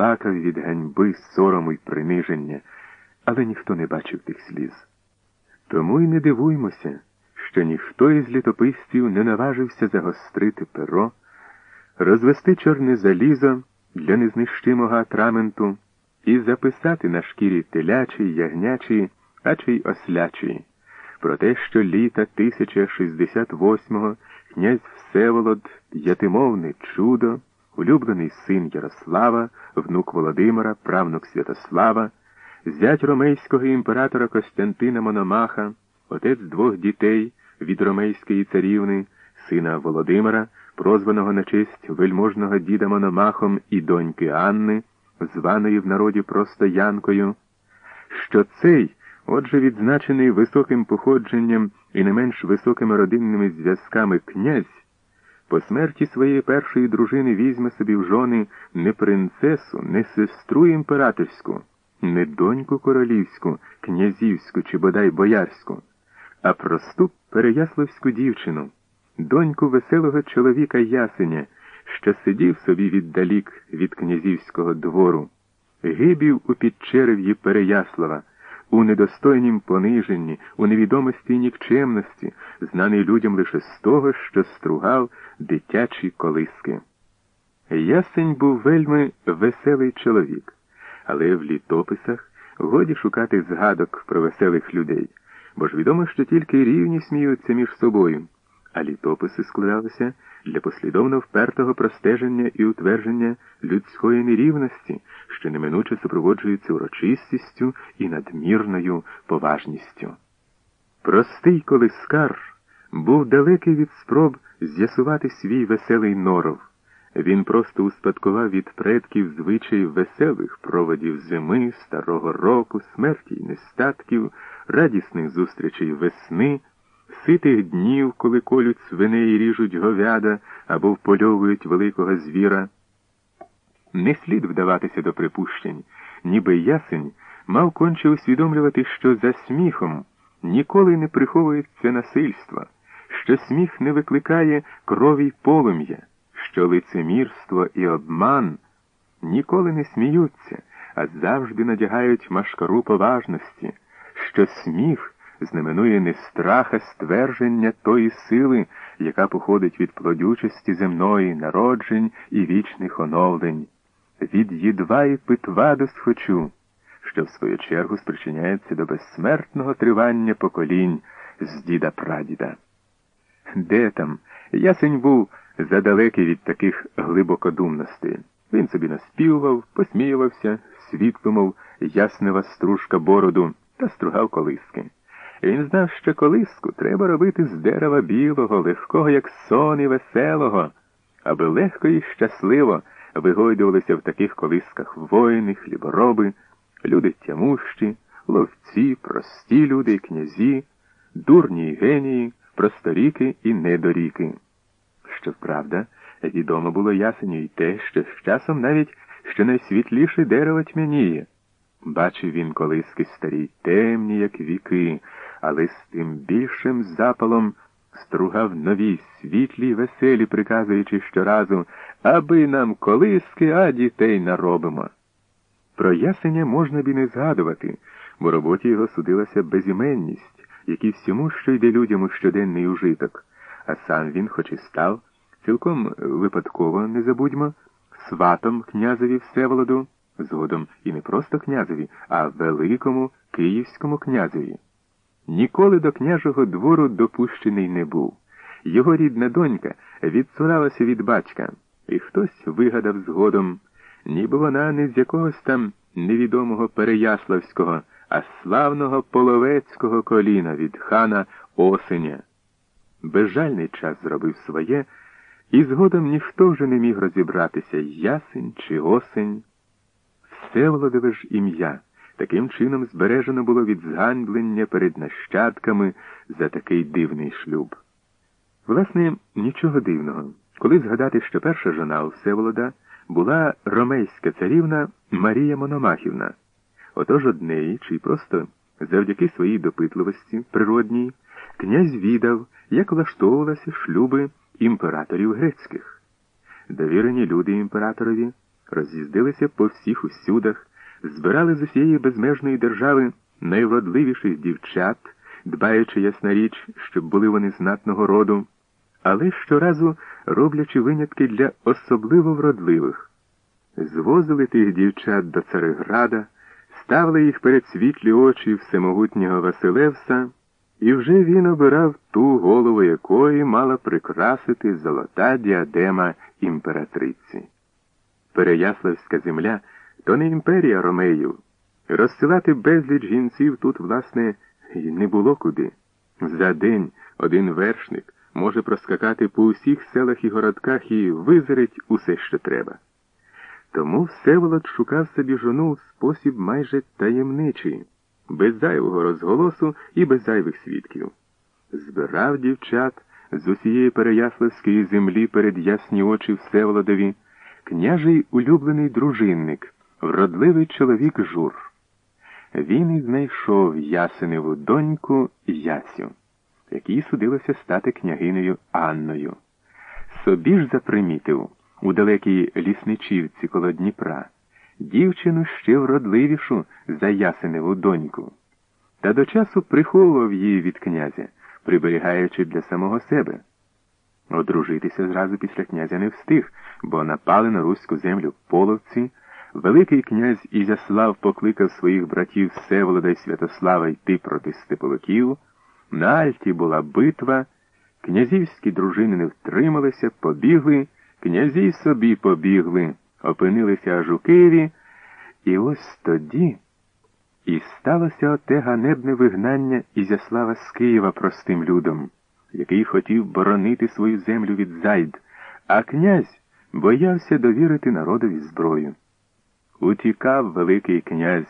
плакав від ганьби, сорому й приниження, але ніхто не бачив тих сліз. Тому й не дивуймося, що ніхто із літописців не наважився загострити перо, розвести чорне залізо для незнищимого атраменту і записати на шкірі телячий, ягнячий, а чи й ослячий, про те, що літа 1068-го князь Всеволод, п'ятимовне чудо, улюблений син Ярослава, внук Володимира, правнук Святослава, зять ромейського імператора Костянтина Мономаха, отець двох дітей від ромейської царівни, сина Володимира, прозваного на честь вельможного діда Мономахом і доньки Анни, званої в народі просто Янкою, що цей, отже, відзначений високим походженням і не менш високими родинними зв'язками князь, по смерті своєї першої дружини візьме собі в жони не принцесу, не сестру імператорську, не доньку королівську, князівську чи бодай боярську, а просту переяславську дівчину, доньку веселого чоловіка Ясеня, що сидів собі віддалік від князівського двору, гибів у підчерев'ї Переяслава у недостойнім пониженні, у невідомості і нікчемності, знаний людям лише з того, що стругав дитячі колиски. Ясень був вельми веселий чоловік, але в літописах годі шукати згадок про веселих людей, бо ж відомо, що тільки рівні сміються між собою, а літописи складалися для послідовно впертого простеження і утвердження людської нерівності, що неминуче супроводжується урочистістю і надмірною поважністю. Простий колискар був далекий від спроб з'ясувати свій веселий норов. Він просто успадкував від предків звичаїв веселих проводів зими, старого року, смерті й нестатків, радісних зустрічей весни ситих днів, коли колють свиней і ріжуть говяда або впольовують великого звіра. Не слід вдаватися до припущень, ніби ясень мав конче усвідомлювати, що за сміхом ніколи не приховується насильство, що сміх не викликає крові й полум'я, що лицемірство і обман ніколи не сміються, а завжди надягають машкару поважності, що сміх знаменує не страх, ствердження тої сили, яка походить від плодючості земної, народжень і вічних оновлень, від їдва і питва до схочу, що в свою чергу спричиняється до безсмертного тривання поколінь з діда прадіда. Де там? Ясень був задалекий від таких глибокодумностей. Він собі наспівував, посміювався, світло, мов яснева стружка бороду та стругав колиски. Він знав, що колиску треба робити з дерева білого, легкого, як сон і веселого, аби легко і щасливо вигойдувалися в таких колисках воїни, хлібороби, люди тямущі, ловці, прості люди і князі, дурні й генії, просторіки і недоріки. Щоправда, відомо було ясеню й те, що з часом навіть що найсвітліше дерево тьмяніє. Бачив він колиски старі, темні, як віки, але з тим більшим запалом стругав нові, світлі й веселі, приказуючи щоразу, аби нам колиски, а дітей наробимо. Про ясеня можна б і не згадувати, бо роботі його судилася безіменність, як і всьому, що йде людям у щоденний ужиток, а сам він, хоч і став, цілком випадково, не забудьмо, сватом князеві Всеволоду, згодом і не просто князеві, а великому київському князеві. Ніколи до княжого двору допущений не був. Його рідна донька відсуралася від батька, і хтось вигадав згодом, ніби вона не з якогось там невідомого Переяславського, а славного половецького коліна від хана Осеня. Безжальний час зробив своє, і згодом ніхто вже не міг розібратися, ясень чи осень. Всеволодове ж ім'я. Таким чином збережено було від зганьблення перед нащадками за такий дивний шлюб. Власне, нічого дивного, коли згадати, що перша жона у Всеволода була ромейська царівна Марія Мономахівна, отож од неї, чи просто завдяки своїй допитливості природній, князь відав, як влаштовувалися шлюби імператорів грецьких. Довірені люди імператорові роз'їздилися по всіх усюдах, збирали з усієї безмежної держави найвродливіших дівчат, дбаючи ясна річ, щоб були вони знатного роду, але щоразу роблячи винятки для особливо вродливих. Звозили тих дівчат до Цареграда, ставили їх перед світлі очі всемогутнього Василевса, і вже він обирав ту голову якої мала прикрасити золота діадема імператриці. Переяславська земля то не імперія Ромеїв. Розсилати безліч жінців тут, власне, й не було куди. За день один вершник може проскакати по усіх селах і городках і визирить усе, що треба. Тому Всеволод шукав собі жону у спосіб майже таємничий, без зайвого розголосу і без зайвих свідків. Збирав дівчат з усієї Переяславської землі перед ясні очі Всеволодові, княжий улюблений дружинник, вродливий чоловік жур. Він і знайшов ясеневу доньку Ясю, якій судилося стати княгинею Анною. Собі ж запримітив у далекій лісничівці коло Дніпра дівчину ще вродливішу за ясеневу доньку, та до часу приховував її від князя, приберігаючи для самого себе. Одружитися зразу після князя не встиг, бо напали на руську землю половці. Великий князь Ізяслав покликав своїх братів Всеволода й Святослава йти проти степовиків. На Альті була битва, князівські дружини не втрималися, побігли, князі собі побігли, опинилися аж у Києві, і ось тоді і сталося оте ганебне вигнання Ізяслава з Києва простим людом, який хотів боронити свою землю від зайд, а князь боявся довірити народові зброю. Утікав Великий князь